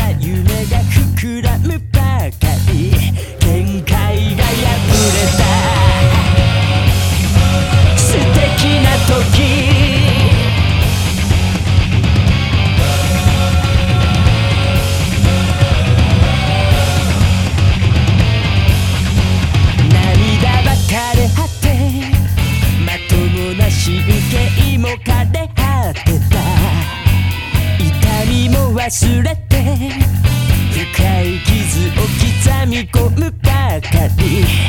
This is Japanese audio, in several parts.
な夢が膨らむばかり限界が破れた素敵な時涙ばかれ果てまともな神経も枯れ果てた痛みも忘れて深い傷を刻み込むばかり。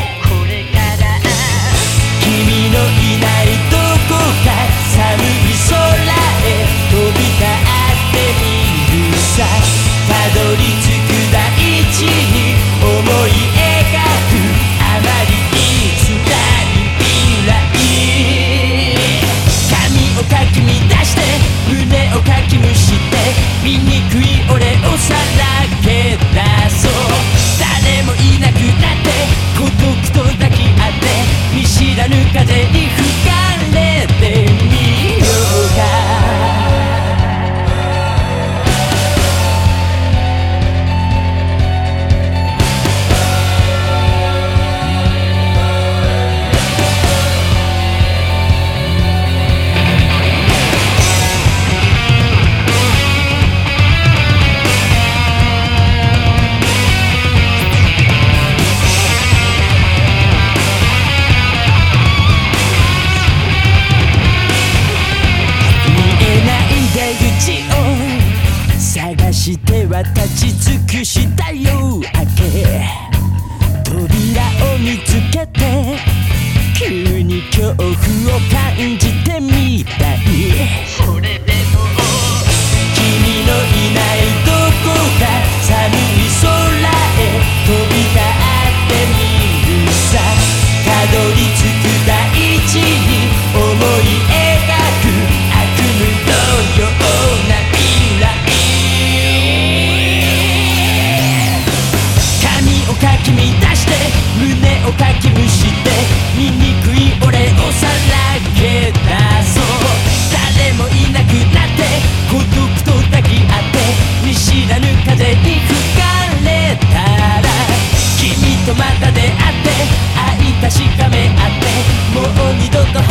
探しては立ち尽くした夜明け扉を見つけて急に恐怖を感じてみたい。それでも君のいないどこか寒い空へ飛び立ってみるさ。たどり着く大地に思い描して胸をかきむして醜い俺をさらけ出そう。誰もいなくなって孤独と抱き合って見知らぬ風に吹かれたら君とまた出会って愛確かめ合ってもう二度と